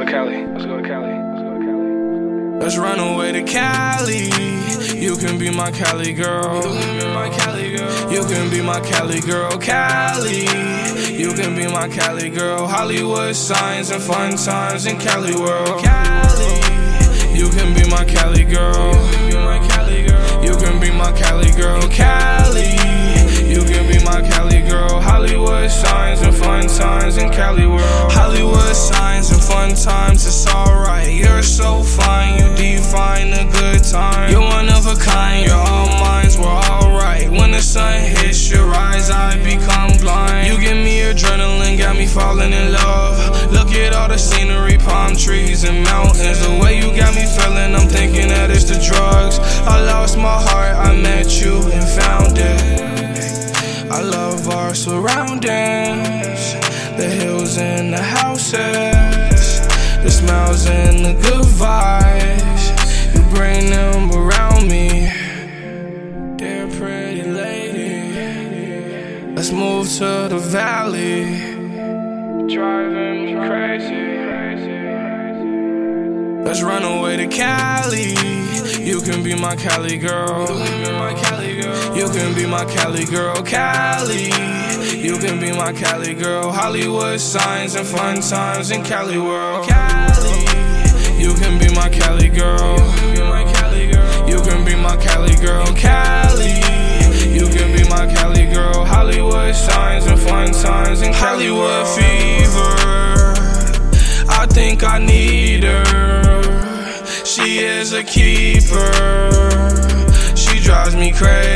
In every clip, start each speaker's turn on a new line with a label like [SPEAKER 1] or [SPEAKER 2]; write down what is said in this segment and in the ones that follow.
[SPEAKER 1] Cali. Let's go to Cali. Let's go to Cali.
[SPEAKER 2] Let's run away to Cali. You can be my Cali girl. You can be my Cali girl. You can be my Cali girl. Cali. You can be my Cali girl. Hollywood signs and fun times in Cali world. Cali. You can be my Cali girl. You can be my Cali girl. You can be my Cali girl. Cali. You can be my Cali girl. Hollywood signs and fun times in Cali world. Hollywood signs and fun times, it's alright. You're so fine, you define a good time. You're one of a kind, you're all minds, we're alright. When the sun hits your eyes, I become blind. You give me adrenaline, got me falling in love. Look at all the scenery, palm trees and mountains. The way you got me feeling, I'm thinking that it's the drugs. I lost my heart, I met you and found it. I love our surroundings, the hills and the houses, the smiles and the good vibes. You bring them around me, dear pretty lady. Let's move to the valley, driving me crazy. Let's run away to Cali. You can be my Cali girl. You can be my Cali girl. You can be my Cali girl. Cali. You can be my Cali girl. Hollywood signs and fun times in Cali world. Cali. You can be my Cali girl. You can be my Cali girl. You can be my Cali girl. Cali. You can be my Cali girl. Hollywood signs and fun times in Hollywood fever. I think I need her. She is a keeper. She drives me crazy,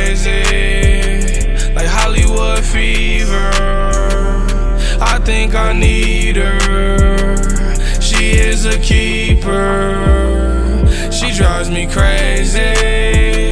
[SPEAKER 2] think I need her. She is a keeper. She drives me crazy.